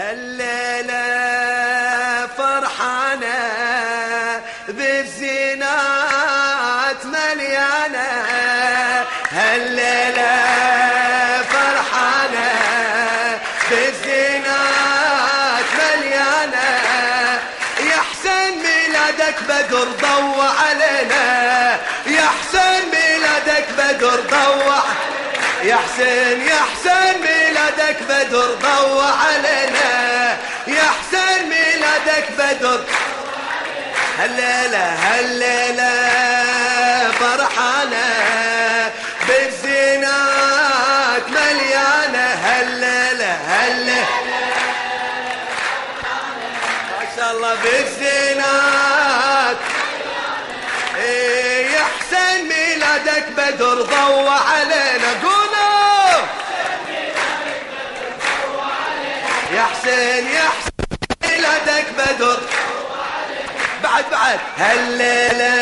هالليلة فرحانة بالزينات مليانة. هالليلة فرحانة بالزينات مليانة. يا حسين ميلادك بدر ضوى علينا. يا حسين ميلادك بدر ضوى يا حسين يا حسين ميلادك بدر ضوى علينا. يا حسين ميلادك بدر. هالليلة هالليلة فرحانة. بالزينات مليانة. هالليلة هالليلة ما شاء الله بالزينات إيه يا حسين ميلادك بدر ضوى علينا. بدر بعد بعد. هالليلة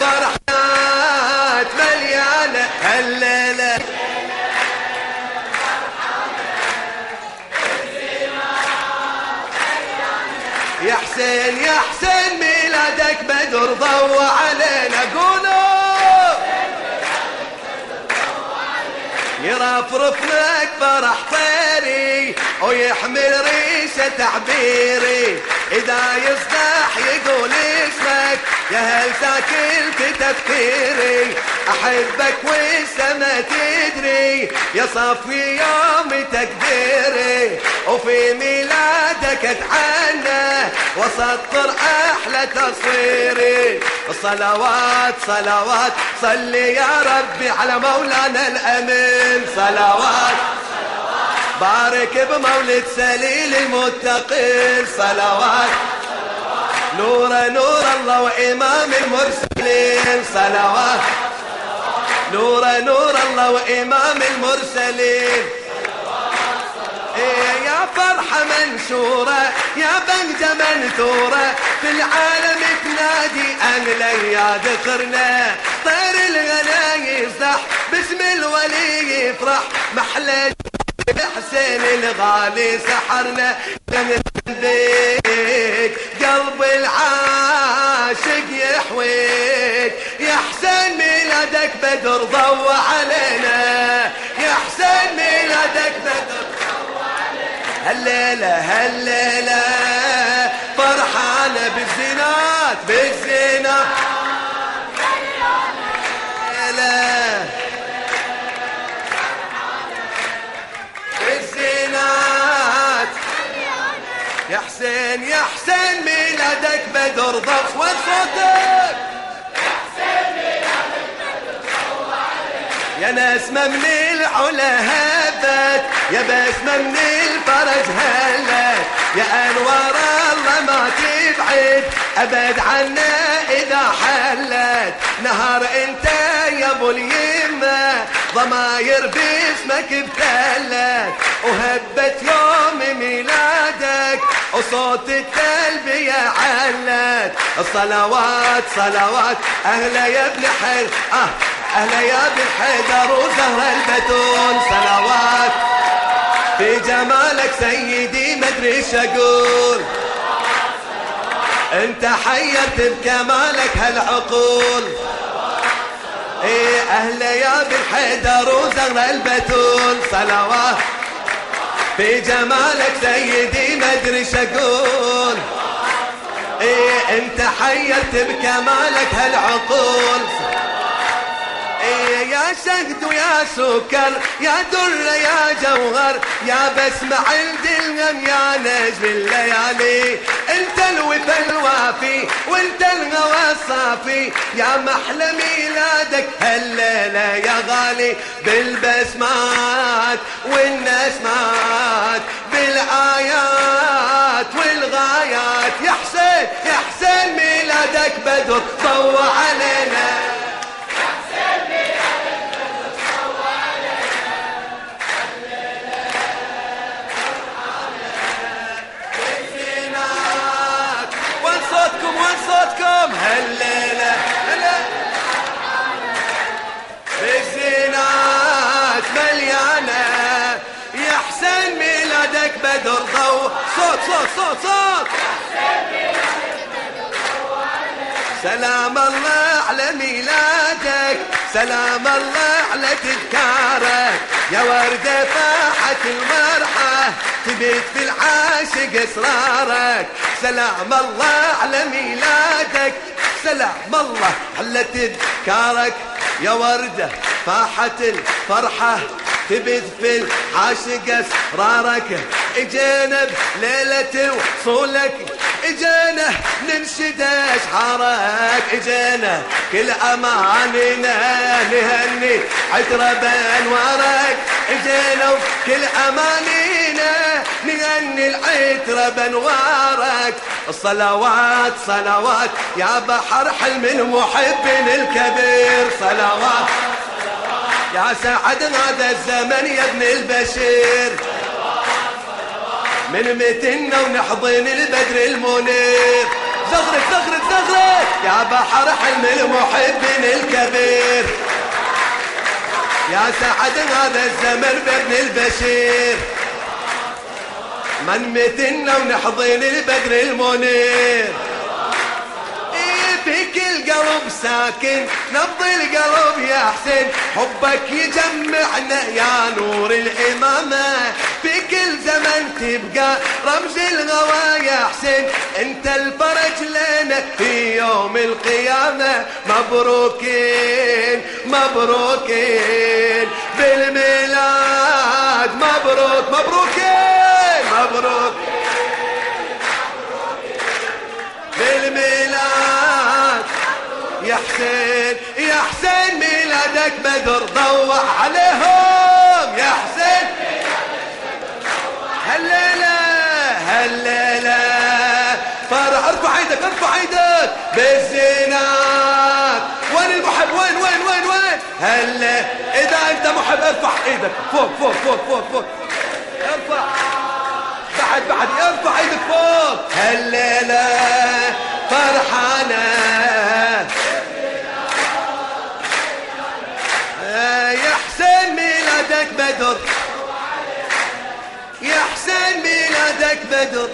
فرحات مليانة. هالليلة. يا حسين يا حسين ميلادك بدر ضوى علينا. قولوا. لك فرح طيري ويحمل ريشه تعبيري. إذا يصدح يقول اسمك يا هل ساكن في تفكيري. أحبك والسما تدري يا صفي يوم تقديري وفي ميلادك أتعنى وسطر أحلى تصويري. صلوات صلوات صلي يا ربي على مولانا الأمين. صلوات بارك بمولد سليل المتقين. صلوات. نور نور الله وإمام المرسلين. صلوات. نور نور الله وإمام المرسلين. إيه يا فرحة منشورة يا بنجة منثورة في العالم تنادي أهلا يا ذكرنا طير الغلا يصح باسم الولي يفرح. محلى حسين الغالي سحرنا بيك قلب العاشق يحويك. يا حسين ميلادك بدر ضوى علينا. يا حسين ميلادك بدر هالليلة هالليلة فرحانة بالزينات بالزينات. يا نسمة من العلا هبت يا بسمة من الفرج هلت يا أنوار الله ما تبعد أبد عنا إذا حلت. نهار أنت يا أبو اليمة ضماير باسمك ابتلت. وهبت يوم ميلادك وصوت التلبية علت الصلوات صلوات أهلا يا ابن حي آه. أهلا يا ابن حيدر وزهر البتون صلوات في جمالك سيدي مدري أقول. انت حيرت بكمالك هالعقول. إيه أهلا يا ابن حيدر وزهر البتول صلوات في جمالك سيدي مدري أقول. إيه انت حيرت بكمالك هالعقول. يا شهد ويا سكر يا در يا جوهر يا بسمع الدلغم يا نجم الليالي. انت الوفا الوافي وانت الغوى الصافي يا محلى ميلادك هالليلة يا غالي. بالبسمات والنسمات بالآيات والغايات. يا حسين يا حسين ميلادك بدر ضوى سلام الله على ميلادك سلام الله على تذكارك. يا وردة فاحت المرحة تبيت في العاشق اسرارك سلام الله على ميلادك سلام الله على تذكارك. يا وردة فاحت الفرحة تبث في العاشق اسرارك إجينا بليلة وصولك اجينا ننشد اشعارك اجينا كل اماننا نهني عطر بانوارك اجينا وكل أمانينا نهني العطر بانوارك الصلوات صلوات يا بحر حلم المحب الكبير. صلوات. يا سعد هذا الزمن يا ابن البشير. من متنا ونحضن البدر المنير. زغرت زغرت زغرت يا بحر حلم المحب الكبير. يا سعد هذا الزمن بابن البشير. من متنا ونحضن البدر المنير. ساكن نبض القلب يا حسين. حبك يجمعنا يا نور الإمامة. في كل زمن تبقى رمز الغوى يا حسين. انت الفرج لنا في يوم القيامة. مبروكين مبروكين. بالميلاد مبروك مبروكين مبروك. يا حسين يا حسين ميلادك بدر ضوع عليهم. يا حسين. هالليلة هالليلة فرح ارفع إيدك ارفع إيدك بالزينات. وين المحب؟ وين وين وين وين؟ هلا اذا انت محب ارفع إيدك فوق فوق فوق فوق فوق. ارفع. بعد بعد ارفع إيدك فوق. هالليلة فرحانة. بدر. يا حسين ميلادك بدر.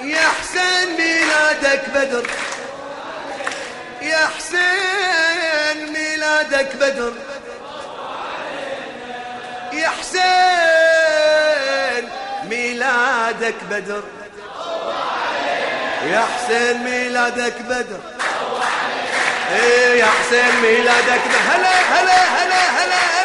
يا حسين ميلادك بدر. يا حسين ميلادك بدر. يا حسين ميلادك بدر. يا حسين ميلادك بدر. إيه يا حسين ميلادك بدر. هلا هلا هلا هلا